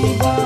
Shiva.